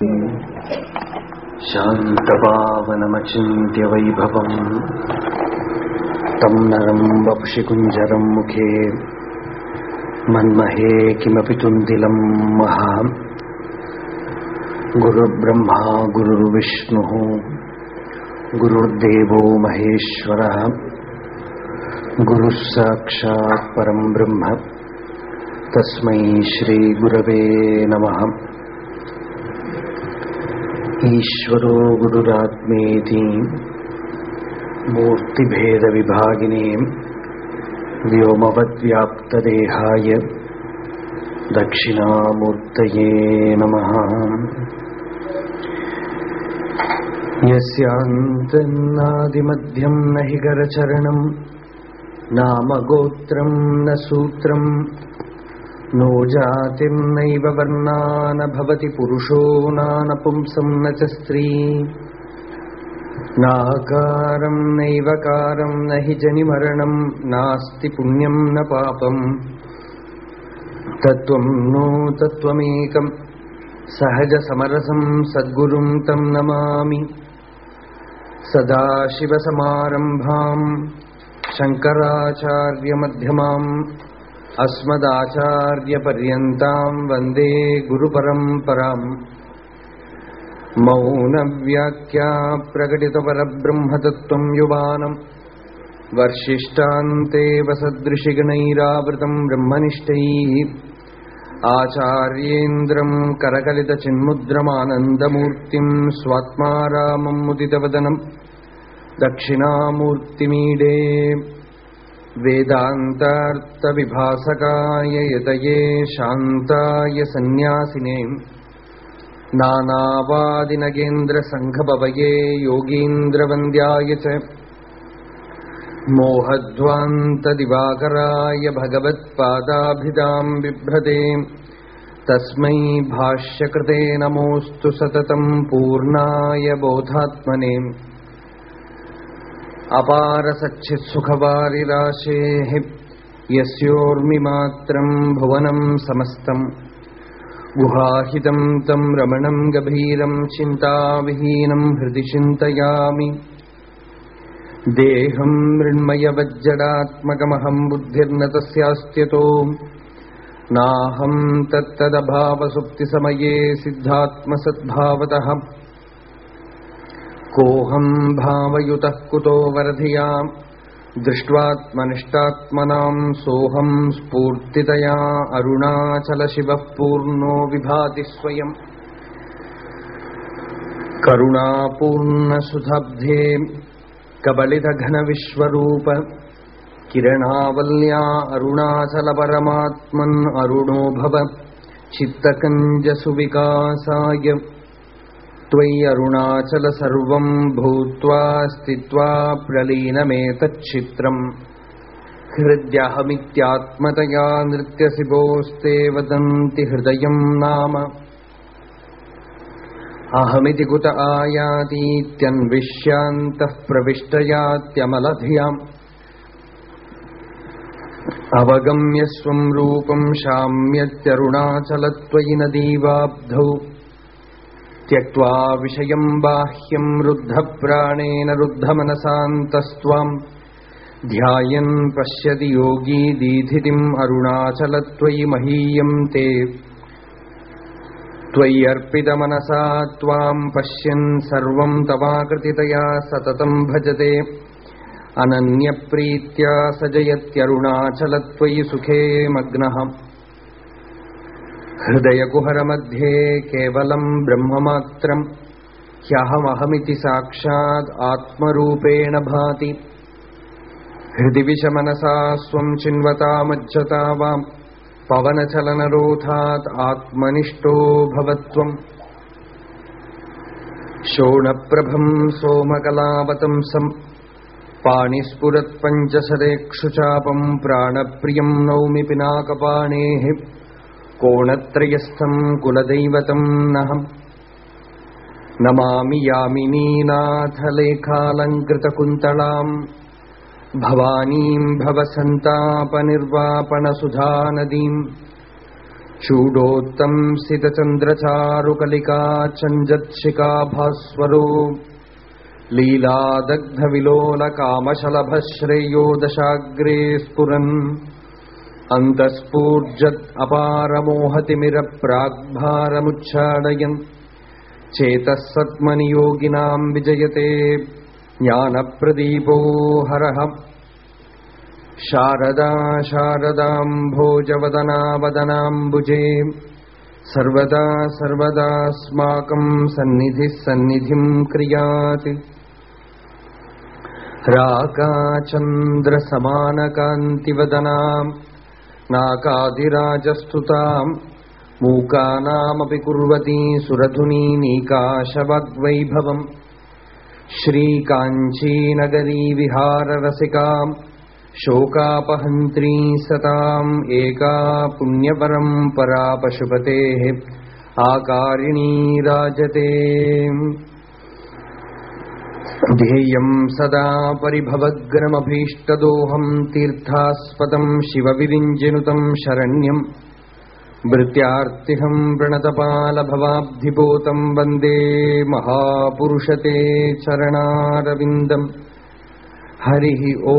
शान्तपावनमचिन्त्यवैभवम् तं नरं वपुषि कुञ्जरं मुखे। मन्महे किमपि तुन्दिलं महा। गुरुर्ब्रह्मा, गुरुर्विष्णुः। गुरुर्देवो महेश्वरः। गुरुः साक्षात् परं ब्रह्म। तस्मै श्रीगुरवे नमः। ईश्वरो गुरुरात्मेति मूर्तिभेदविभागिने व्योमवद्व्याप्तदेहाय दक्षिणामूर्तये नमः। यस्यान्तन्नादिमध्यं न हि करचरणम् नामगोत्रम् न सूत्रम् नो जातिर्नैव वर्णा न भवति पुरुषो नानपुंसम् न च स्त्री। नाकारम् नैव कारम् न हि जनिमरणम् नास्ति पुण्यम् न पापम् तत्त्वम् नो तत्त्वमेकम् सहजसमरसम् सद्गुरुम् तम् नमामि। सदाशिवसमारम्भाम् शङ्कराचार्यमध्यमाम् अस्मदाचार्यपर्यन्ताम् वन्दे गुरुपरम्पराम्। मौनव्याख्या प्रकटितपरब्रह्मतत्त्वम् युवानम्। वर्षिष्टान्ते वसदृशिगणैरावृतम् ब्रह्मनिष्ठैः। आचार्येन्द्रम् करकलितचिन्मुद्रमानन्दमूर्तिम् स्वात्मारामम् मुदितवदनम् दक्षिणामूर्तिमीडे वेदान्तार्थविभासकाय यतये शान्ताय सन्न्यासिने नानावादिनगेन्द्रसङ्घभवये योगीन्द्रवन्द्याय च मोहध्वान्तदिवाकराय भगवत्पादाभिधाम् बिभ्रते तस्मै भाष्यकृते नमोऽस्तु सततम् पूर्णाय बोधात्मने अपारसच्चित्सुखवारिराशेः यस्योर्मिमात्रम् भुवनम् समस्तम्। गुहाहितम् तम् रमणम् गभीरम् चिन्ताविहीनम् हृदि चिन्तयामि। देहम् मृण्मयवज्जडात्मकमहम् बुद्धिर्न तस्यास्त्यतो। नाहम् तत्तदभावसुप्तिसमये सिद्धात्मसद्भावतः कोऽहम् भावयुतः कुतो वरधियाम्? दृष्ट्वात्मनिष्टात्मनाम् सोऽहम् स्फूर्तितया अरुणाचलशिवः पूर्णो विभाति स्वयम्। करुणापूर्णसुधाब्धे कबलितघनविश्वरूप किरणावल्या अरुणाचलपरमात्मन् अरुणो भव। चित्तकञ्जसुविकासाय त्वयि अरुणाचल सर्वम् भूत्वा स्थित्वा प्रलीनमेतच्छित्रम्। हृद्यहमित्यात्मतया नृत्यशिवोस्ते वदन्ति हृदयम् नाम। अहमिति कुत आयातीत्यन्विष्यान्तः प्रविष्टयात्यमलधियाम्। अवगम्य स्वम् रूपम् शाम्यत्यरुणाचलत्वयि नदीवाब्धौ त्यक्त्वा विषयम् बाह्यम् रुद्धप्राणेन रुद्धमनसान्तस्त्वाम्। ध्यायन् पश्यति योगी दीधितिम् अरुणाचलत्वयि महीयम् ते। त्वय्यर्पितमनसा त्वाम् पश्यन् सर्वम् तवाकृतितया सततम् भजते। अनन्यप्रीत्या स जयत्यरुणाचलत्वयि सुखे मग्नः हृदयकुहरमध्ये केवलम् ब्रह्ममात्रम् ह्यहमहमिति साक्षात् आत्मरूपेण भाति। हृदि विषमनसा स्वम् चिन्वतामज्जता वाम्। पवनचलनरोधात् आत्मनिष्ठो भवत्वम्। शोणप्रभम् सोमकलावतंसम् पाणिस्फुरत्पञ्चशरेक्षुचापम् प्राणप्रियम् नौमि पिनाकपाणेः कोणत्रयस्थम् कुलदैवतम् नः नमामि यामिनीनाथलेखालङ्कृतकुन्तलाम् भवानीम् भवसन्तापनिर्वापणसुधानदीम्। चूडोत्तंसितचन्द्रचारुकलिका चञ्जत्शिकाभास्वरो लीलादग्धविलोलकामशलभश्रेयो दशाग्रे स्फुरन् अन्तःस्फूर्जत् अपारमोहतिमिरप्राग्भारमुच्छाडयन् चेतः सत्मनियोगिनाम् विजयते ज्ञानप्रदीपो हरः। शारदा शारदाम् भोजवदनावदनाम्बुजे। सर्वदा सर्वदास्माकम् सन्निधिः सन्निधिम् क्रियात्। राकाचन्द्रसमानकान्तिवदनाम् नाकादिराजस्तुताम् मूकानामपि कुर्वती सुरधुनी नीकाशवद्वैभवम्। श्रीकाञ्चीनगरी विहाररसिकाम् शोकापहन्त्री सताम् एका पुण्यपरम्परा पशुपतेः आकारिणी राजते ध्येयम् सदा परिभवग्रमभीष्टदोहम् तीर्थास्पदम् शिवविरिञ्जनुतम् शरण्यम् भृत्यार्तिहम् प्रणतपालभवाब्धिपोतम् वन्दे महापुरुषते चरणारविन्दम् हरिः ओ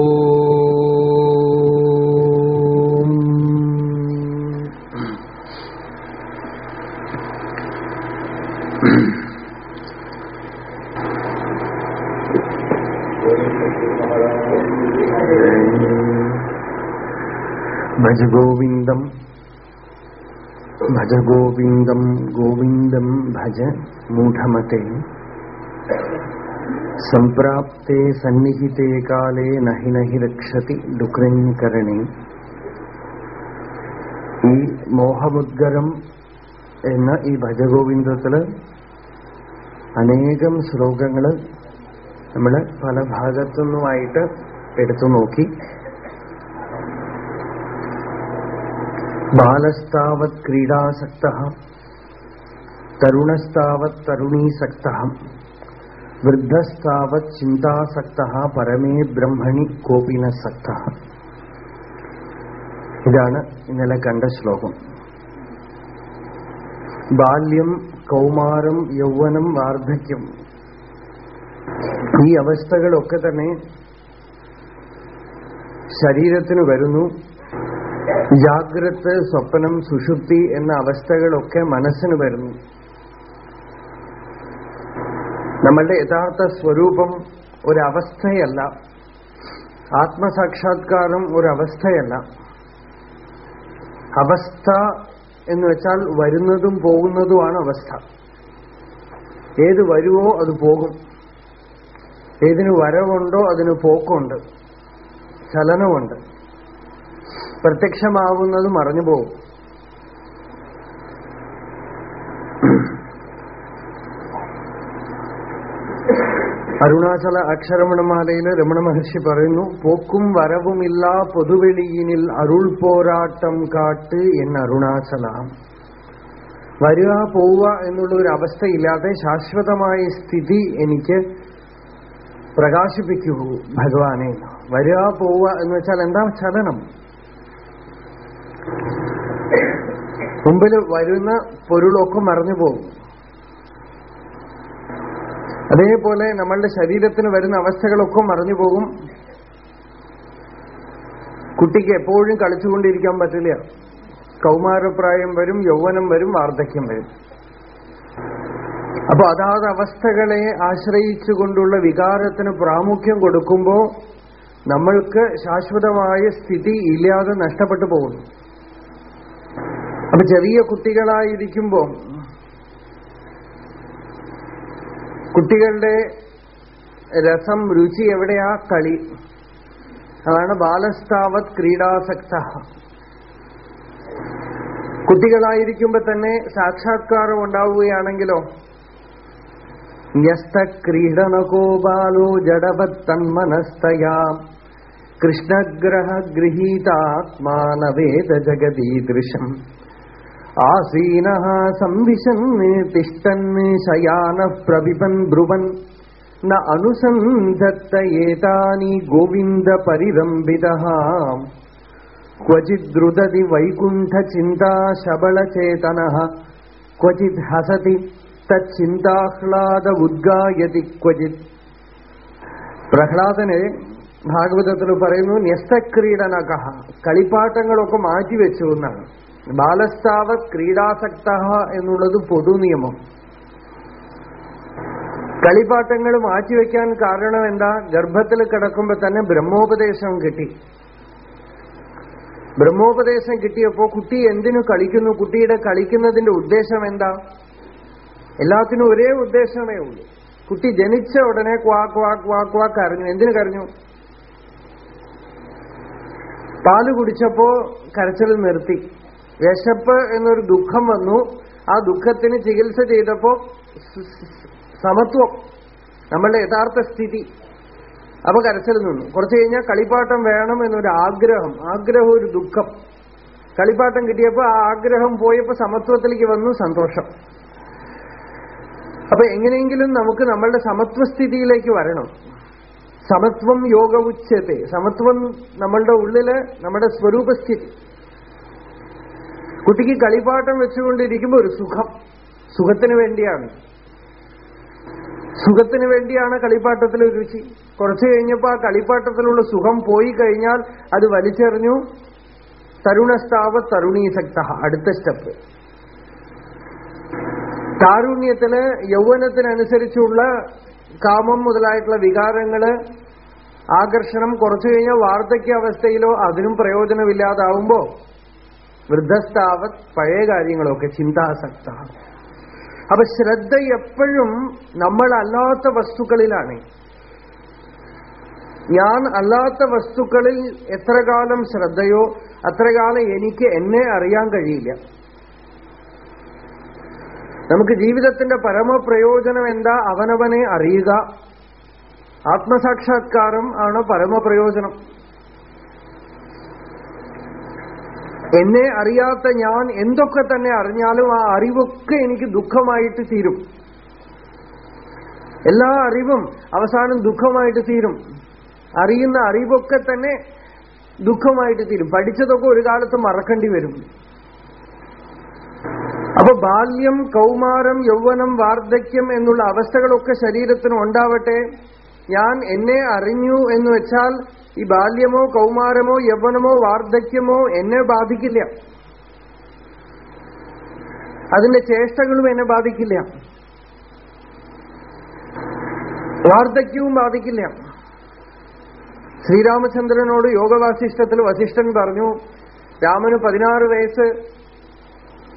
भज गोविन्दम् भज गोविन्दम् गोविन्दम् भज मूढमते सम्प्राप्ते सन्निहिते काले नहि नहि रक्षति ഡുക്രഞ്ഞിക്കരണി ഈ മോഹമുദ്ഗരം എന്ന ഈ ഭജഗോവിന്ദത്തില് അനേകം ശ്ലോകങ്ങള് നമ്മൾ പല ഭാഗത്തുനിന്നുമായിട്ട് എടുത്തു നോക്കി ബാലസ്താവത് ക്രീഡാസക്ത തരുണസ്താവത് തരുണീസക്ത വൃദ്ധസ്താവത് ചിന്താസക്ത പരമേ ബ്രഹ്മണി കോപിനസക്ത ഇതാണ് ഇന്നലെ കണ്ട ശ്ലോകം. ബാല്യം കൗമാരം യൗവനം വാർദ്ധക്യം ഈ അവസ്ഥകളൊക്കെ തന്നെ ശരീരത്തിന് വരുന്നു. ജാഗ്രത് സ്വപ്നം സുഷുപ്തി എന്ന അവസ്ഥകളൊക്കെ മനസ്സിന് വരുന്നു. നമ്മളുടെ യഥാർത്ഥ സ്വരൂപം ഒരവസ്ഥയല്ല. ആത്മസാക്ഷാത്കാരം ഒരവസ്ഥയല്ല. അവസ്ഥ എന്ന് വെച്ചാൽ വരുന്നതും പോകുന്നതുമാണ് അവസ്ഥ. ഏത് വരുവോ അത് പോകും. ഏതിന് വരവുണ്ടോ അതിന് പോക്കുണ്ട്. ചലനമുണ്ട്. പ്രത്യക്ഷമാവുന്നത് മറഞ്ഞു പോകും. അരുണാചല അക്ഷരമണമാലയിൽ രമണ മഹർഷി പറയുന്നു പോക്കും വരവുമില്ല പൊതുവെളിയിനിൽ അരുൾ പോരാട്ടം കാട്ട് എൻ അരുണാചല. വരിക പോവുക എന്നുള്ള ഒരു അവസ്ഥയില്ലാതെ ശാശ്വതമായ സ്ഥിതി എനിക്ക് പ്രകാശിപ്പിക്കൂ ഭഗവാനെ. വരിക പോവുക എന്ന് വെച്ചാൽ എന്താ ചലനം? മുമ്പിൽ വരുന്ന പൊരുളൊക്കെ മറഞ്ഞു പോകും. അതേപോലെ നമ്മളുടെ ശരീരത്തിന് വരുന്ന അവസ്ഥകളൊക്കെ മറഞ്ഞു പോകും. കുട്ടിക്ക് എപ്പോഴും കളിച്ചുകൊണ്ടിരിക്കാൻ പറ്റില്ല. കൗമാരപ്രായം വരും യൗവനം വരും വാർദ്ധക്യം വരും. അപ്പൊ അതാത് അവസ്ഥകളെ ആശ്രയിച്ചുകൊണ്ടുള്ള വികാരത്തിന് പ്രാമുഖ്യം കൊടുക്കുമ്പോൾ നമ്മൾക്ക് ശാശ്വതമായ സ്ഥിതി ഇല്ലാതെ നഷ്ടപ്പെട്ടു പോകുന്നു. അപ്പൊ ചെറിയ കുട്ടികളായിരിക്കുമ്പോൾ കുട്ടികളുടെ രസം രുചി എവിടെയാ? കളി. അതാണ് ബാലസ്ഥാവത് ക്രീഡാസക്ത. കുട്ടികളായിരിക്കുമ്പോ തന്നെ സാക്ഷാത്കാരം ഉണ്ടാവുകയാണെങ്കിലോ? ന്യസ്ത ക്രീഡനകോ ബാലോ ജഡവത് തന്മനസ്തയാ. കൃഷ്ണഗ്രഹ ഗൃഹീതാത്മാനവേദ ജഗദീദൃശം. ആസീന സംവിശൻ തിഷ്ടൻ ശയാന പ്രവിപൻ ബ്രുവൻ ന അനുസന്ധത്ത ഏതാനി ഗോവിന്ദ പരിരംഭിത ക്വചിദ്രുതതി വൈകുണ്ഠ ചിന്താ ശബളചേതന ക്വചിത് ഹസതി തച്ചിന്താഹ്ലാദ ഉദ്ഗായതി ക്വചിത് പ്രഹ്ലാദന് ഭാഗവതത്തിൽ പറയുന്നു ന്യസ്തക്രീഡനക കളിപ്പാട്ടങ്ങളൊക്കെ മാറ്റിവെച്ചു എന്നാണ് ബാലസ്ഥാവത് ക്രീഡാസക്ത എന്നുള്ളത് പൊതു നിയമം. കളിപ്പാട്ടങ്ങൾ മാറ്റിവെക്കാൻ കാരണം എന്താ? ഗർഭത്തിൽ കിടക്കുമ്പോ തന്നെ ബ്രഹ്മോപദേശം കിട്ടി. ബ്രഹ്മോപദേശം കിട്ടിയപ്പോ കുട്ടി എന്തിനു കളിക്കുന്നു? കുട്ടിയുടെ കളിക്കുന്നതിന്റെ ഉദ്ദേശം എന്താ? എല്ലാത്തിനും ഒരേ ഉദ്ദേശമേ ഉള്ളൂ. കുട്ടി ജനിച്ച ഉടനെ ക്വാക്ക് വാക്ക് വാക്ക് വാക്ക് അറിഞ്ഞു എന്തിനു കരഞ്ഞു? പാൽ കുടിച്ചപ്പോ കരച്ചിൽ നിർത്തി. വിശപ്പ് എന്നൊരു ദുഃഖം വന്നു. ആ ദുഃഖത്തിന് ചികിത്സ ചെയ്തപ്പോ സമത്വം നമ്മളുടെ യഥാർത്ഥ സ്ഥിതി. അപ്പൊ കരച്ചിൽ നിന്നു. കുറച്ച് കഴിഞ്ഞാൽ കളിപ്പാട്ടം വേണം എന്നൊരു ആഗ്രഹം ആഗ്രഹം ഒരു ദുഃഖം. കളിപ്പാട്ടം കിട്ടിയപ്പോ ആ ആഗ്രഹം പോയപ്പോ സമത്വത്തിലേക്ക് വന്നു സന്തോഷം. അപ്പൊ എങ്ങനെയെങ്കിലും നമുക്ക് നമ്മളുടെ സമത്വസ്ഥിതിയിലേക്ക് വരണം. സമത്വം യോഗ ഉച്ചത്തെ സമത്വം നമ്മളുടെ ഉള്ളിൽ നമ്മുടെ സ്വരൂപസ്ഥിതി. കുട്ടിക്ക് കളിപ്പാട്ടം വെച്ചുകൊണ്ടിരിക്കുമ്പോൾ ഒരു സുഖം. സുഖത്തിന് വേണ്ടിയാണ്. സുഖത്തിന് വേണ്ടിയാണ് കളിപ്പാട്ടത്തിൽ രുചി. കുറച്ചു കഴിഞ്ഞപ്പോൾ ആ കളിപ്പാട്ടത്തിലുള്ള സുഖം പോയി കഴിഞ്ഞാൽ അത് വലിച്ചെറിഞ്ഞു. തരുണസ്താവ തരുണീസക്ത അടുത്ത സ്റ്റെപ്പ്. താരുണ്യത്തിന് യൗവനത്തിനനുസരിച്ചുള്ള കാമം മുതലായിട്ടുള്ള വികാരങ്ങൾ ആകർഷണം കുറച്ചു കഴിഞ്ഞാൽ വാർദ്ധക്യാവസ്ഥയിലോ അതിനും പ്രയോജനമില്ലാതാവുമ്പോ വൃദ്ധസ്ഥാവത് പഴയ കാര്യങ്ങളൊക്കെ ചിന്താസക്ത അപ്പൊ ശ്രദ്ധ എപ്പോഴും നമ്മളല്ലാത്ത വസ്തുക്കളിലാണ്. ഞാൻ അല്ലാത്ത വസ്തുക്കളിൽ എത്ര കാലം ശ്രദ്ധയോ അത്ര കാലം എനിക്ക് എന്നെ അറിയാൻ കഴിയില്ല. നമുക്ക് ജീവിതത്തിന്റെ പരമപ്രയോജനം എന്താ? അവനവനെ അറിയുക. ആത്മസാക്ഷാത്കാരം ആണ് പരമപ്രയോജനം. എന്നെ അറിയാത്ത ഞാൻ എന്തൊക്കെ തന്നെ അറിഞ്ഞാലും ആ അറിവൊക്കെ എനിക്ക് ദുഃഖമായിട്ട് തീരും. എല്ലാ അറിവും അവസാനം ദുഃഖമായിട്ട് തീരും. അറിയുന്ന അറിവൊക്കെ തന്നെ ദുഃഖമായിട്ട് തീരും. പഠിച്ചതൊക്കെ ഒരു കാലത്ത് മറക്കേണ്ടി വരും. അപ്പൊ ബാല്യം കൗമാരം യൗവനം വാർദ്ധക്യം എന്നുള്ള അവസ്ഥകളൊക്കെ ശരീരത്തിന് ഉണ്ടാവട്ടെ. ഞാൻ എന്നെ അറിഞ്ഞു എന്ന് വെച്ചാൽ ഈ ബാല്യമോ കൗമാരമോ യൗവനമോ വാർദ്ധക്യമോ എന്നെ ബാധിക്കില്ല. അതിന്റെ ചേഷ്ടകളും എന്നെ ബാധിക്കില്ല. വാർദ്ധക്യവും ബാധിക്കില്ല. ശ്രീരാമചന്ദ്രനോട് യോഗവാസിഷ്ടത്തിൽ വസിഷ്ഠൻ പറഞ്ഞു രാമന് പതിനാറ് വയസ്സ്.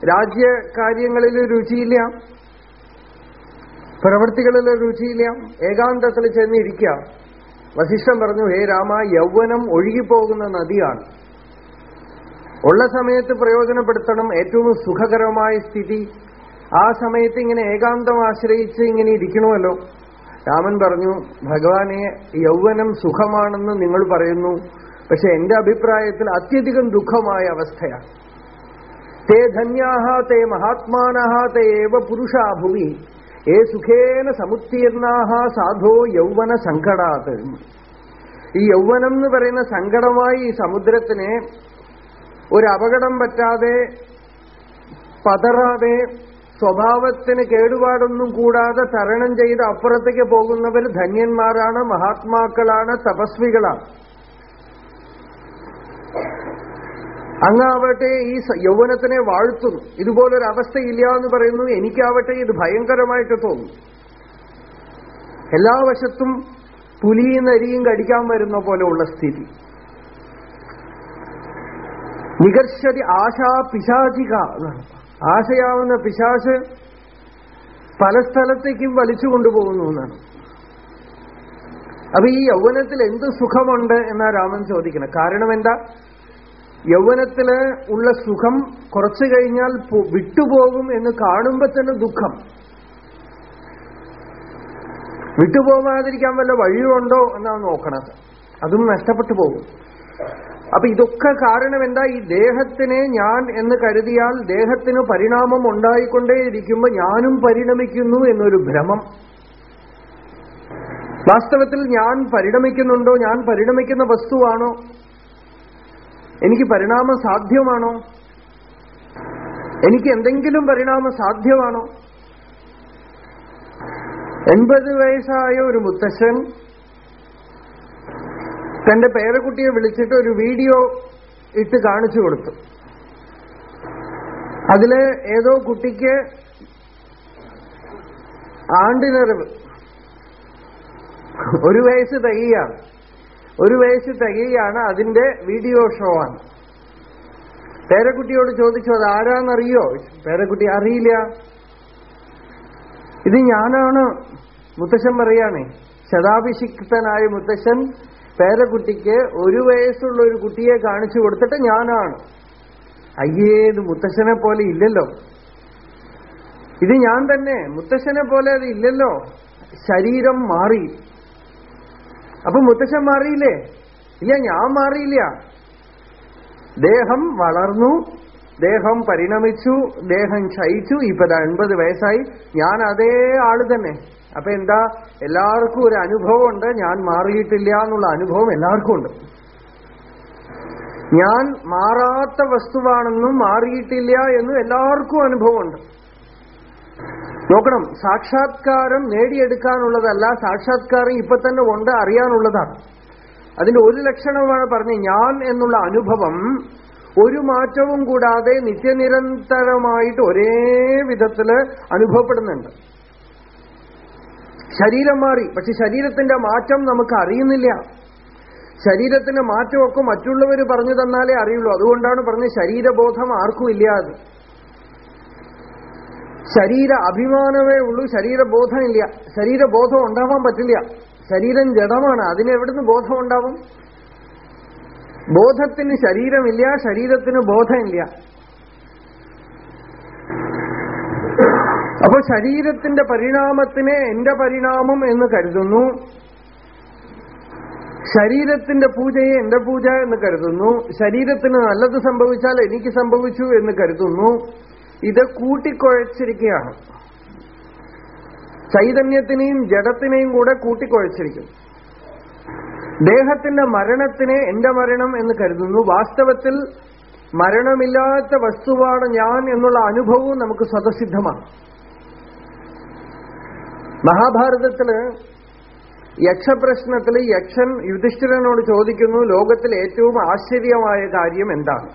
രാജ്യകാര്യങ്ങളിൽ രുചിയില്ല. പ്രവൃത്തികളിൽ രുചിയില്ല. ഏകാന്തത്തിൽ ചെന്നിരിക്കുക വസിഷ്ഠൻ പറഞ്ഞു ഹേ രാമ യൗവനം ഒഴുകിപ്പോകുന്ന നദിയാണ്. ഉള്ള സമയത്ത് പ്രയോജനപ്പെടുത്തണം. ഏറ്റവും സുഖകരമായ സ്ഥിതി. ആ സമയത്ത് ഇങ്ങനെ ഏകാന്തം ആശ്രയിച്ച് ഇങ്ങനെ ഇരിക്കണമല്ലോ. രാമൻ പറഞ്ഞു ഭഗവാനെ യൗവനം സുഖമാണെന്ന് നിങ്ങൾ പറയുന്നു. പക്ഷെ എന്റെ അഭിപ്രായത്തിൽ അത്യധികം ദുഃഖമായ അവസ്ഥയാണ്. തേ ധന്യാഹ തേ മഹാത്മാനഹ തേ ഏവ പുരുഷാ ഭുവി ഏ സുഖേന സമുത്തീർണാഹ സാധോ യൗവന സങ്കടാത്. ഈ യൗവനം എന്ന് പറയുന്ന സങ്കടമായി ഈ സമുദ്രത്തിനെ ഒരു അപകടം പറ്റാതെ പതറാതെ സ്വഭാവത്തിന് കേടുപാടൊന്നും കൂടാതെ തരണം ചെയ്ത് അപ്പുറത്തേക്ക് പോകുന്നവർ ധന്യന്മാരാണ് മഹാത്മാക്കളാണ് തപസ്വികളാണ്. അങ്ങാവട്ടെ ഈ യൗവനത്തിനെ വാഴ്ത്തുന്നു. ഇതുപോലൊരു അവസ്ഥയില്ല എന്ന് പറയുന്നു. എനിക്കാവട്ടെ ഇത് ഭയങ്കരമായിട്ട് തോന്നുന്നു എല്ലാ വശത്തും പുലിയും നരിയും കടിക്കാൻ വരുന്ന പോലെയുള്ള സ്ഥിതി. നികർഷതി ആശാ പിശാചിക ആശയാവുന്ന പിശാച് പല സ്ഥലത്തേക്കും വലിച്ചു കൊണ്ടുപോകുന്നു എന്നാണ്. അപ്പൊ ഈ യൗവനത്തിൽ എന്ത് സുഖമുണ്ട് എന്നാ രാമൻ ചോദിക്കണം കാരണം എന്താ? യൗവനത്തിൽ ഉള്ള സുഖം കുറച്ചു കഴിഞ്ഞാൽ വിട്ടുപോകും എന്ന് കാണുമ്പോ തന്നെ ദുഃഖം. വിട്ടുപോകാതിരിക്കാൻ വല്ല വഴിയുണ്ടോ എന്നാണ് നോക്കണത്. അതും നഷ്ടപ്പെട്ടു പോകും. അപ്പൊ ഇതൊക്കെ കാരണം എന്താ? ഈ ദേഹത്തിനെ ഞാൻ എന്ന് കരുതിയാൽ ദേഹത്തിന് പരിണാമം ഉണ്ടായിക്കൊണ്ടേയിരിക്കുമ്പോ ഞാനും പരിണമിക്കുന്നു എന്നൊരു ഭ്രമം. വാസ്തവത്തിൽ ഞാൻ പരിണമിക്കുന്നുണ്ടോ? ഞാൻ പരിണമിക്കുന്ന വസ്തുവാണോ? എനിക്ക് പരിണാമം സാധ്യമാണോ എനിക്ക് എന്തെങ്കിലും പരിണാമം സാധ്യമാണോ എൺപത് വയസ്സായ ഒരു മുത്തശ്ശൻ തന്റെ പേരക്കുട്ടിയെ വിളിച്ചിട്ട് ഒരു വീഡിയോ ഇട്ട് കാണിച്ചു കൊടുത്തു. അതിൽ ഏതോ കുട്ടിക്ക് ആണ്ടിനറിവ്. ഒരു വയസ്സ് തികയാണ് ഒരു വയസ്സ് തികയാണ് അതിന്റെ വീഡിയോ ഷോ ആണ്. പേരക്കുട്ടിയോട് ചോദിച്ചു അത് ആരാന്നറിയോ? പേരക്കുട്ടി അറിയില്ല. ഇത് ഞാനാണ് മുത്തശ്ശൻ പറയാണേ. ശതാഭിഷിക്തനായ മുത്തശ്ശൻ പേരക്കുട്ടിക്ക് ഒരു വയസ്സുള്ള ഒരു കുട്ടിയെ കാണിച്ചു കൊടുത്തിട്ട് ഞാനാണ്. അയ്യേ ഇത് മുത്തശ്ശനെ പോലെ ഇല്ലല്ലോ. ഇത് ഞാൻ തന്നെ മുത്തശ്ശനെ പോലെ അത് ഇല്ലല്ലോ. ശരീരം മാറി. അപ്പൊ മുത്തശ്ശൻ മാറിയില്ലേ? ഇല്ല ഞാൻ മാറിയില്ല. ദേഹം വളർന്നു ദേഹം പരിണമിച്ചു ദേഹം ക്ഷയിച്ചു. ഇപ്പൊ അൻപത് വയസ്സായി. ഞാൻ അതേ ആൾ തന്നെ. അപ്പൊ എന്താ? എല്ലാവർക്കും ഒരു അനുഭവം ഉണ്ട് ഞാൻ മാറിയിട്ടില്ല എന്നുള്ള അനുഭവം എല്ലാവർക്കും ഉണ്ട്. ഞാൻ മാറാത്ത വസ്തുവാണെന്നും മാറിയിട്ടില്ല എന്നും എല്ലാവർക്കും അനുഭവമുണ്ട്. നോക്കണം സാക്ഷാത്കാരം നേടിയെടുക്കാനുള്ളതല്ല സാക്ഷാത്കാരം ഇപ്പൊ തന്നെ ഉണ്ട് അറിയാനുള്ളതാണ്. അതിന്റെ ഒരു ലക്ഷണമാണ് പറഞ്ഞ് ഞാൻ എന്നുള്ള അനുഭവം ഒരു മാറ്റവും കൂടാതെ നിത്യനിരന്തരമായിട്ട് ഒരേ വിധത്തിൽ അനുഭവപ്പെടുന്നുണ്ട്. ശരീരം മാറി പക്ഷെ ശരീരത്തിന്റെ മാറ്റം നമുക്ക് അറിയുന്നില്ല. ശരീരത്തിന്റെ മാറ്റമൊക്കെ മറ്റുള്ളവർ പറഞ്ഞു തന്നാലേ അറിയുള്ളൂ. അതുകൊണ്ടാണ് പറഞ്ഞ് ശരീരബോധം ആർക്കും ഇല്ലാതെ ശരീര അഭിമാനമേ ഉള്ളൂ ശരീരബോധമില്ല. ശരീരബോധം ഉണ്ടാവാൻ പറ്റില്ല. ശരീരം ജഡമാണ് അതിനെവിടുന്ന് ബോധം ഉണ്ടാവും? ബോധത്തിന് ശരീരമില്ല ശരീരത്തിന് ബോധമില്ല. അപ്പൊ ശരീരത്തിന്റെ പരിണാമത്തിനെ എന്റെ പരിണാമം എന്ന് കരുതുന്നു. ശരീരത്തിന്റെ പൂജയെ എന്റെ പൂജ എന്ന് കരുതുന്നു. ശരീരത്തിന് നല്ലത് സംഭവിച്ചാൽ എനിക്ക് സംഭവിച്ചു എന്ന് കരുതുന്നു. ഇത് കൂട്ടിക്കുഴച്ചിരിക്കുകയാണ്. ചൈതന്യത്തിനെയും ജഡത്തിനെയും കൂടെ കൂട്ടിക്കുഴച്ചിരിക്കും ദേഹത്തിന്റെ മരണത്തിനെ എന്റെ മരണം എന്ന് കരുതുന്നു. വാസ്തവത്തിൽ മരണമില്ലാത്ത വസ്തുവാണ് ഞാൻ എന്നുള്ള അനുഭവവും നമുക്ക് സ്വതസിദ്ധമാണ്. മഹാഭാരതത്തിൽ യക്ഷപ്രശ്നത്തിൽ യക്ഷൻ യുധിഷ്ഠിരനോട് ചോദിക്കുന്നു ലോകത്തിൽ ഏറ്റവും ആശ്ചര്യമായ കാര്യം എന്താണ്?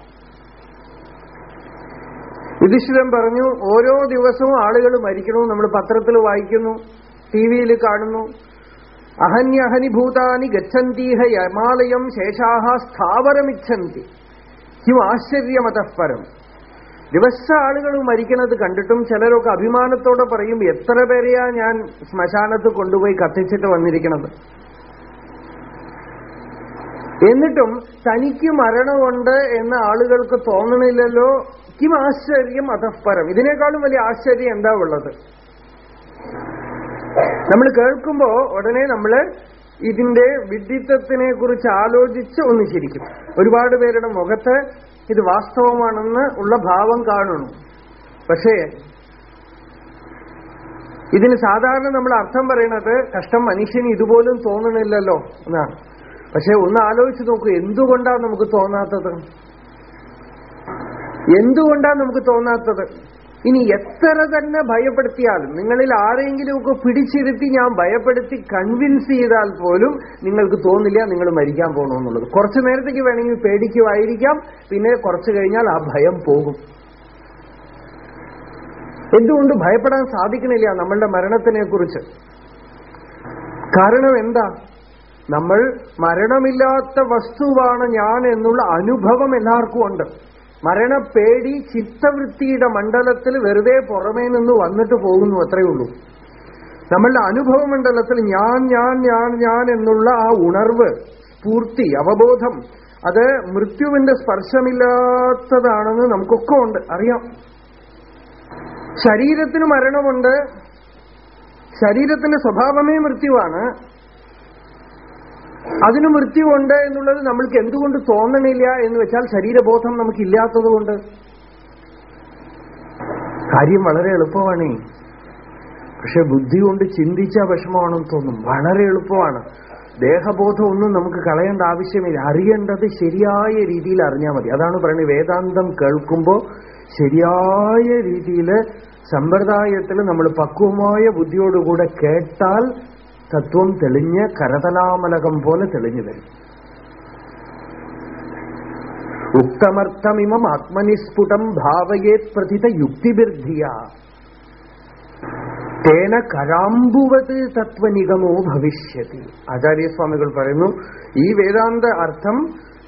യുധിഷ്ഠിരൻ പറഞ്ഞു ഓരോ ദിവസവും ആളുകൾ മരിക്കണു. നമ്മൾ പത്രത്തിൽ വായിക്കുന്നു ടി വിയിൽ കാണുന്നു. അഹന്യഹനിഭൂതാനി ഗച്ഛന്തീഹ യമാലയം ശേഷാഹ സ്ഥാവരമിച്ഛന്തി. കിം ആശ്ചര്യമതഃപരം. ദിവസ ആളുകൾ മരിക്കണത് കണ്ടിട്ടും ചിലരൊക്കെ അഭിമാനത്തോടെ പറയും എത്ര പേരെയാ ഞാൻ ശ്മശാനത്ത് കൊണ്ടുപോയി കത്തിച്ചിട്ട് വന്നിരിക്കണത്? എന്നിട്ടും തനിക്ക് മരണമുണ്ട് എന്ന് ആളുകൾക്ക് തോന്നണില്ലല്ലോ. കിം ആശ്ചര്യം അതഃപരം ഇതിനേക്കാളും വലിയ ആശ്ചര്യം എന്താ ഉള്ളത്? നമ്മൾ കേൾക്കുമ്പോ ഉടനെ നമ്മൾ ഇതിന്റെ വിഡിത്തത്തിനെ കുറിച്ച് ആലോചിച്ച് ഒന്ന് ശരിക്കും ഒരുപാട് പേരുടെ മുഖത്ത് ഇത് വാസ്തവമാണെന്ന് ഉള്ള ഭാവം കാണുന്നു. പക്ഷേ ഇതിന് സാധാരണ നമ്മൾ അർത്ഥം പറയുന്നത് കഷ്ടം മനുഷ്യന് ഇതുപോലും തോന്നണില്ലല്ലോ എന്നാണ്. പക്ഷെ ഒന്ന് ആലോചിച്ച് നോക്കൂ എന്തുകൊണ്ടാണ് നമുക്ക് തോന്നാത്തത്? എന്തുകൊണ്ടാണ് നമുക്ക് തോന്നാത്തത്? ഇനി എത്ര തന്നെ ഭയപ്പെടുത്തിയാലും നിങ്ങളിൽ ആരെങ്കിലുമൊക്കെ പിടിച്ചിരുത്തി ഞാൻ ഭയപ്പെടുത്തി കൺവിൻസ് ചെയ്താൽ പോലും നിങ്ങൾക്ക് തോന്നില്ല നിങ്ങൾ മരിക്കാൻ പോകണമെന്നുള്ളത് കുറച്ചു നേരത്തേക്ക് വേണമെങ്കിൽ പേടിക്കുമായിരിക്കാം. പിന്നെ കുറച്ചു കഴിഞ്ഞാൽ ആ ഭയം പോകും. എന്തുകൊണ്ട് ഭയപ്പെടാൻ സാധിക്കണില്ല നമ്മളുടെ മരണത്തിനെ കുറിച്ച് കാരണം എന്താ? നമ്മൾ മരണമില്ലാത്ത വസ്തുവാണ് ഞാൻ എന്നുള്ള അനുഭവം എല്ലാവർക്കും ഉണ്ട്. മരണപ്പേടി ചിത്തവൃത്തിയുടെ മണ്ഡലത്തിൽ വെറുതെ പുറമേ നിന്ന് വന്നിട്ട് പോകുന്നു അത്രയേ ഉള്ളൂ. നമ്മളുടെ അനുഭവ മണ്ഡലത്തിൽ ഞാൻ ഞാൻ ഞാൻ ഞാൻ എന്നുള്ള ആ ഉണർവ് സ്ഫൂർത്തി അവബോധം അത് മൃത്യുവിന്റെ സ്പർശമില്ലാത്തതാണെന്ന് നമുക്കൊക്കെ ഉണ്ട് അറിയാം. ശരീരത്തിന് മരണമുണ്ട് ശരീരത്തിന്റെ സ്വഭാവമേ മൃത്യുവാണ് അതിന് മൃത്യുണ്ട് എന്നുള്ളത് നമ്മൾക്ക് എന്തുകൊണ്ട് തോന്നണില്ല എന്ന് വെച്ചാൽ ശരീരബോധം നമുക്കില്ലാത്തതുകൊണ്ട്. കാര്യം വളരെ എളുപ്പമാണ്. പക്ഷെ ബുദ്ധി കൊണ്ട് ചിന്തിച്ച വിഷമമാണെന്ന് തോന്നും. വളരെ എളുപ്പമാണ്. ദേഹബോധം ഒന്നും നമുക്ക് കളയേണ്ട ആവശ്യമില്ല. അറിയേണ്ടത് ശരിയായ രീതിയിൽ അറിഞ്ഞാൽ മതി. അതാണ് പറയുന്നത് വേദാന്തം കേൾക്കുമ്പോൾ ശരിയായ രീതിയിൽ സമ്പ്രദായത്തിൽ നമ്മൾ പക്വമായ ബുദ്ധിയോടുകൂടെ കേട്ടാൽ തത്വം തെളിഞ്ഞ് കരതലാമലകം പോലെ തെളിഞ്ഞു വരും. ഉക്തമർത്ഥമിമം ആത്മനിസ്ഫുടം ഭാവയേത് പ്രതിത യുക്തിബിർധിയ തേന കരാമ്പുവത് തത്വനിഗമോ ഭവിഷ്യത്തി ആചാര്യസ്വാമികൾ പറയുന്നു ഈ വേദാന്ത അർത്ഥം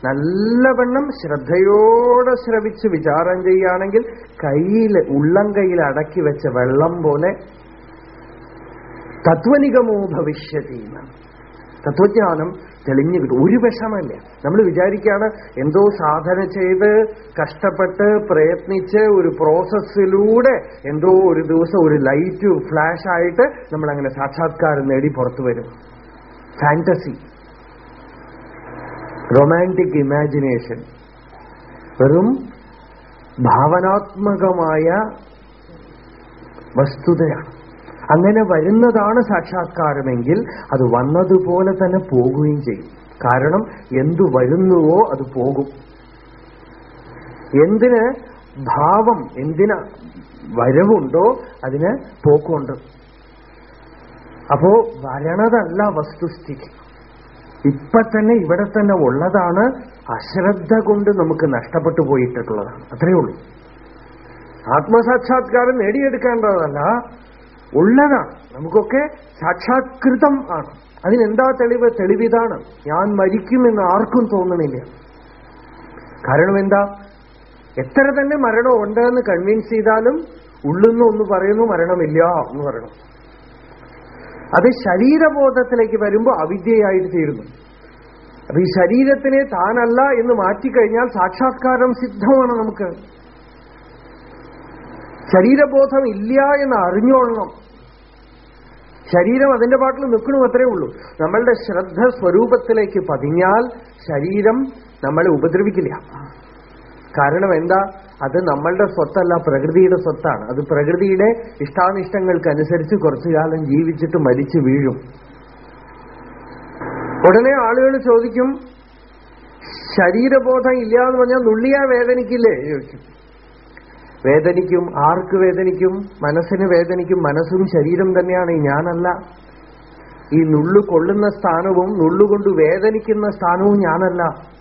നല്ലവണ്ണം ശ്രദ്ധയോടെ ശ്രവിച്ച് വിചാരം ചെയ്യുകയാണെങ്കിൽ കയ്യിൽ ഉള്ളം കയ്യിൽ അടക്കി വെച്ച വെള്ളം പോലെ തത്വനിഗമോ ഭവിഷ്യത്തി തത്വജ്ഞാനം തെളിഞ്ഞു കിട്ടും. ഒരു വിഷമല്ല നമ്മൾ വിചാരിക്കുകയാണ് എന്തോ സാധന ചെയ്ത് കഷ്ടപ്പെട്ട് പ്രയത്നിച്ച് ഒരു പ്രോസസ്സിലൂടെ എന്തോ ഒരു ദിവസം ഒരു ലൈറ്റ് ഫ്ലാഷ് ആയിട്ട് നമ്മൾ അങ്ങനെ സാക്ഷാത്കാരം നേടി പുറത്തു വരും. ഫാന്റസി. Romantic imagination. വെറും ഭാവനാത്മകമായ വസ്തുതയാണ്. അങ്ങനെ വരുന്നതാണ് സാക്ഷാത്കാരമെങ്കിൽ അത് വന്നതുപോലെ തന്നെ പോകുകയും ചെയ്യും. കാരണം എന്തു വരുന്നുവോ അത് പോകും. എന്തിന് ഭാവം എന്തിന് വരവുണ്ടോ അതിന് പോക്കുണ്ട്. അപ്പോ വരണതല്ല വസ്തുസ്ഥിതി. ഇപ്പൊ തന്നെ ഇവിടെ തന്നെ ഉള്ളതാണ് അശ്രദ്ധ കൊണ്ട് നമുക്ക് നഷ്ടപ്പെട്ടു പോയിട്ടുള്ളതാണ്. അത്രയേ ഉള്ളൂ. ആത്മസാക്ഷാത്കാരം നേടിയെടുക്കേണ്ടതല്ല. ഉള്ളതാണ് നമുക്കൊക്കെ സാക്ഷാത്കൃതം ആണ്. അതിനെന്താ തെളിവ്? തെളിവിതാണ്. ഞാൻ മരിക്കുമെന്ന് ആർക്കും തോന്നണില്ല. കാരണം എന്താ? എത്ര തന്നെ മരണം ഉണ്ട് എന്ന് കൺവിൻസ് ചെയ്താലും ഉള്ളുന്നു ഒന്ന് പറയുന്നു മരണമില്ല എന്ന് പറയണം. അത് ശരീരബോധത്തിലേക്ക് വരുമ്പോൾ അവിദ്യയായിട്ട് തീരുന്നു. അപ്പൊ ഈ ശരീരത്തിനെ താനല്ല എന്ന് മാറ്റിക്കഴിഞ്ഞാൽ സാക്ഷാത്കാരം സിദ്ധമാണ് നമുക്ക്. ശരീരബോധം ഇല്ല എന്ന് അറിഞ്ഞോളണം. ശരീരം അതിന്റെ പാട്ടിൽ നിൽക്കണു അത്രേ ഉള്ളൂ. നമ്മളുടെ ശ്രദ്ധ സ്വരൂപത്തിലേക്ക് പതിഞ്ഞാൽ ശരീരം നമ്മളെ ഉപദ്രവിക്കില്ല. കാരണം എന്താ? അത് നമ്മളുടെ സ്വത്തല്ല പ്രകൃതിയുടെ സ്വത്താണ്. അത് പ്രകൃതിയുടെ ഇഷ്ടാനിഷ്ടങ്ങൾക്കനുസരിച്ച് കുറച്ചു കാലം ജീവിച്ചിട്ട് മരിച്ചു വീഴും. ഉടനെ ആളുകൾ ചോദിക്കും ശരീരബോധം ഇല്ല എന്ന് പറഞ്ഞാൽ നുള്ളിയാ വേദനിക്കില്ലേ? ചോദിക്കും. വേദനിക്കും ആർക്ക് വേദനിക്കും മനസ്സിന് വേദനിക്കും മനസ്സും ശരീരം തന്നെയാണ് ഈ ഞാനല്ല. ഈ നുള്ളു കൊള്ളുന്ന സ്ഥാനവും നുള്ളുകൊണ്ട് വേദനിക്കുന്ന സ്ഥാനവും ഞാനല്ല.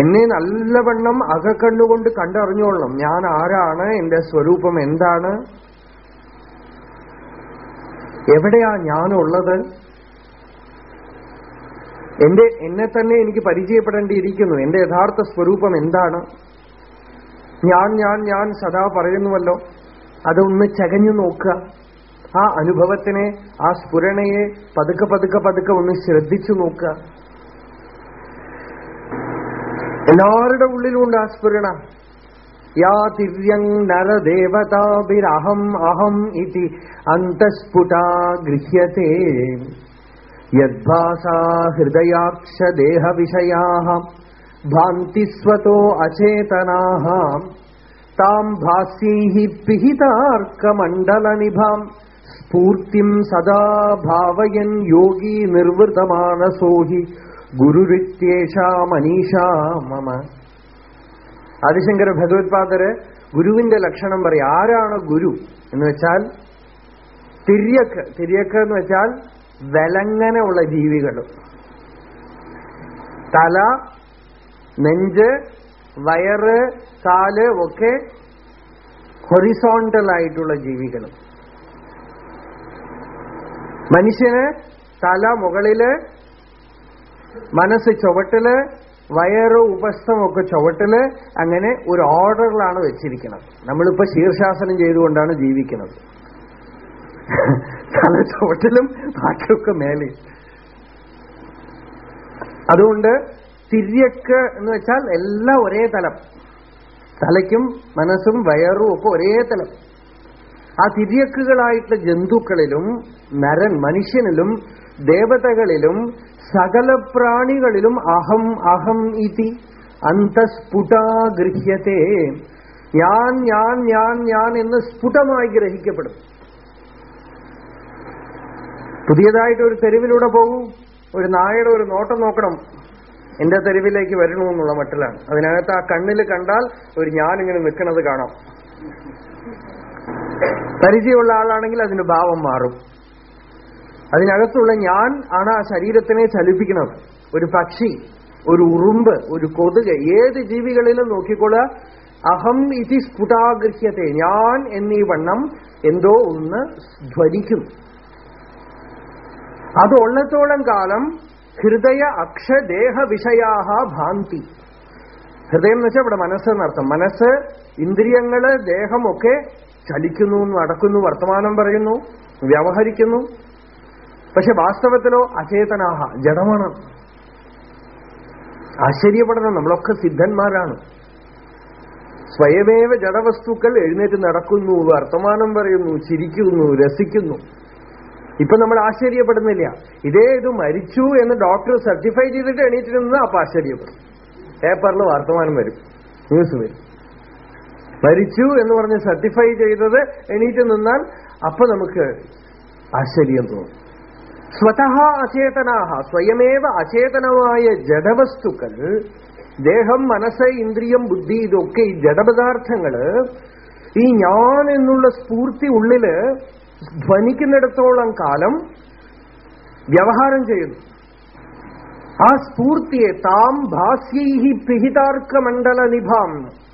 എന്നെ നല്ലവണ്ണം അകക്കണ്ണുകൊണ്ട് കണ്ടറിഞ്ഞോളണം. ഞാൻ ആരാണ്? എന്റെ സ്വരൂപം എന്താണ്? എവിടെയാ ഞാനുള്ളത്? എന്റെ എന്നെ തന്നെ എനിക്ക് പരിചയപ്പെടേണ്ടിയിരിക്കുന്നു. എന്റെ യഥാർത്ഥ സ്വരൂപം എന്താണ്? ഞാൻ ഞാൻ ഞാൻ സദാ പറയുന്നുവല്ലോ. അതൊന്ന് ചകഞ്ഞു നോക്കുക. ആ അനുഭവത്തിനെ ആ സ്ഫുരണയെ പതുക്കെ പതുക്കെ പതുക്കെ ഒന്ന് ശ്രദ്ധിച്ചു നോക്കുക. എല്ലാവരുടെ ഉള്ളിലുണ്ട് ആ സ്ഫുരണ. യാ തിര്യങ് നരദേവതാഭിരഹം അഹം ഇതി അന്തസ്ഫുടാ ഗൃഹ്യത്തെ. യദ്ഭാസാ ഹൃദയാക്ഷദേഹവിഷയാ ഭാന്തി സ്വതോ അചേതനാ താം ഭാസ്യൈः പിഹിതാർക്കമണ്ഡലനിഭാം സ്ഫൂർത്തിം സദാ ഭാവയൻ യോഗി നിർവൃതമാനസോ ഹി ഗുരുരിത്യേഷാ മനീഷാ മമ. ആദിശങ്കര ഭഗവത്പാദര് ഗുരുവിന്റെ ലക്ഷണം പറയും ആരാണ് ഗുരു എന്ന് വെച്ചാൽ തിര്യക്ക് തിര്യക്ക് എന്ന് വെച്ചാൽ വിലങ്ങനെ ഉള്ള ജീവികൾ. തല നെഞ്ച് വയറ് കാൽ ഒക്കെ ഹൊറിസോണ്ടൽ ആയിട്ടുള്ള ജീവികൾ. മനുഷ്യന് തല മുകളിൽ മനസ്സ് ചുവട്ടിൽ വയറ് ഉപസ്ഥമൊക്കെ ചുവട്ടിൽ അങ്ങനെ ഒരു ഓർഡറിലാണ് വെച്ചിരിക്കുന്നത്. നമ്മളിപ്പോ ശീർഷാസനം ചെയ്തുകൊണ്ടാണ് ജീവിക്കുന്നത്. തല ചുവട്ടിലും ബാക്കിയൊക്കെ മേലെ. അതുകൊണ്ട് തിര്യക്ക് എന്ന് വെച്ചാൽ എല്ലാം ഒരേ തലം. തലയ്ക്കും മനസ്സും വയറും ഒക്കെ ഒരേ തലം. ആ തിര്യക്കുകളായിട്ടുള്ള ജന്തുക്കളിലും നരൻ മനുഷ്യനിലും ദേവതകളിലും സകല പ്രാണികളിലും അഹം അഹം ഇതി അന്തസ്ഫുടാ ഗൃഹ്യത്തെ. ഞാൻ ഞാൻ ഞാൻ ഞാൻ എന്ന് സ്ഫുടമായി ഗ്രഹിക്കപ്പെടും. പുതിയതായിട്ട് ഒരു തെരുവിലൂടെ പോകും ഒരു നായയുടെ ഒരു നോട്ടം നോക്കണം. എന്റെ തെരുവിലേക്ക് വരണമെന്നുള്ള മട്ടിലാണ്. അതിനകത്ത് ആ കണ്ണിൽ കണ്ടാൽ ഒരു ഞാനിങ്ങനെ നിൽക്കുന്നത് കാണാം. പരിചയമുള്ള ആളാണെങ്കിൽ അതിന്റെ ഭാവം മാറും. അതിനകത്തുള്ള ഞാൻ ആണ് ആ ശരീരത്തിനെ ചലിപ്പിക്കുന്നത്. ഒരു പക്ഷി ഒരു ഉറുമ്പ് ഒരു കൊതുക് ഏത് ജീവികളിലും നോക്കിക്കൊള്ളുക. അഹം ഇതി സ്ഫുടാഗൃഹ്യത്തെ. ഞാൻ എന്നീ വണ്ണം എന്തോ ഒന്ന് ധ്വനിക്കും. അത് ഉള്ളത്തോളം കാലം ഹൃദയ അക്ഷദേഹ വിഷയാഹ ഭാന്തി. ഹൃദയം എന്ന് വെച്ചാൽ ഇവിടെ മനസ്സ് എന്നർത്ഥം. മനസ്സ് ഇന്ദ്രിയങ്ങൾ ദേഹമൊക്കെ ചലിക്കുന്നു നടക്കുന്നു വർത്തമാനം പറയുന്നു വ്യവഹരിക്കുന്നു. പക്ഷെ വാസ്തവത്തിലോ അചേതനാഹ ജഡമാണ്. ആശ്ചര്യപ്പെടണം. നമ്മളൊക്കെ സിദ്ധന്മാരാണ്. സ്വയമേവ ജഡവസ്തുക്കൾ എഴുന്നേറ്റ് നടക്കുന്നു വർത്തമാനം പറയുന്നു ചിരിക്കുന്നു രസിക്കുന്നു. ഇപ്പൊ നമ്മൾ ആശ്ചര്യപ്പെടുന്നില്ല. ഇതേ ഇത് മരിച്ചു എന്ന് ഡോക്ടർ സർട്ടിഫൈ ചെയ്തിട്ട് എണീറ്റിരുന്നത് അപ്പൊ ആശ്ചര്യപ്പെടും പേപ്പറിൽ വർത്തമാനം വരും. ന്യൂസ് വരും. മരിച്ചു എന്ന് പറഞ്ഞ് സർട്ടിഫൈ ചെയ്തത് എണീറ്റ് നിന്നാൽ അപ്പൊ നമുക്ക് ആശ്ചര്യം തോന്നും. സ്വതഹ അചേതനാഹ സ്വയമേവ അചേതനമായ ജഡവസ്തുക്കൾ ദേഹം മനസ്സ് ഇന്ദ്രിയം ബുദ്ധി ഇതൊക്കെ ഈ ജഡപദാർത്ഥങ്ങൾ ഈ ഞാൻ എന്നുള്ള സ്ഫൂർത്തി ഉള്ളിൽ ധ്വനിക്കുന്നിടത്തോളം കാലം വ്യവഹാരം ചെയ്യുന്നു. ആ സ്ഫൂർത്തിയെ താം ഭാസ്യൈഹി പിഹിതാർക്ക മണ്ഡല നിഭാം.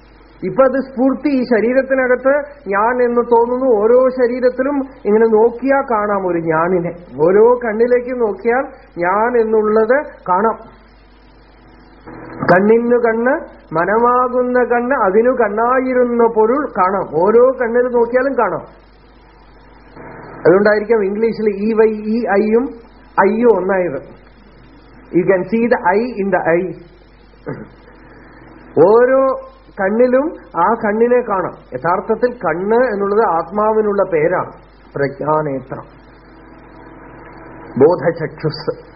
ഇപ്പൊ അത് സ്ഫൂർത്തി ഈ ശരീരത്തിനകത്ത് ഞാൻ എന്ന് തോന്നുന്നു ഓരോ ശരീരത്തിലും ഇങ്ങനെ നോക്കിയാൽ കാണാം ഒരു ഞാനിനെ. ഓരോ കണ്ണിലേക്ക് നോക്കിയാൽ ഞാൻ എന്നുള്ളത് കാണാം. കണ്ണിന്നു കണ്ണ് മനമാകുന്ന കണ്ണ് അതിനു കണ്ണായിരുന്ന പൊരുൾ കാണാം. ഓരോ കണ്ണിൽ നോക്കിയാലും കാണാം. അതുകൊണ്ടായിരിക്കാം ഇംഗ്ലീഷിൽ ഇ വൈ ഇ ഐയും ഐയും ഒന്നായത്. You can see the eye in the eye. ഓരോ കണ്ണിലും ആ കണ്ണിനെ കാണാം. യഥാർത്ഥത്തിൽ കണ്ണ് എന്നുള്ളത് ആത്മാവിനുള്ള പേരാണ്. പ്രജ്ഞാനേത്രം. ബോധചക്ഷുസ്.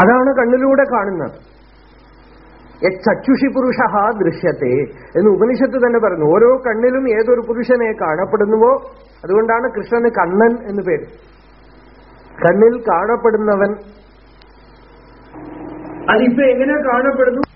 അതാണ് കണ്ണിലൂടെ കാണുന്നത്. ചക്ഷുഷി പുരുഷ ദൃശ്യത്തെ എന്ന് ഉപനിഷത്ത് തന്നെ പറഞ്ഞു. ഓരോ കണ്ണിലും ഏതൊരു പുരുഷനെ കാണപ്പെടുന്നുവോ അതുകൊണ്ടാണ് കൃഷ്ണന് കണ്ണൻ എന്ന് പേര്. കണ്ണിൽ കാണപ്പെടുന്നവൻ. അതിപ്പോ എങ്ങനെ കാണപ്പെടുന്നു?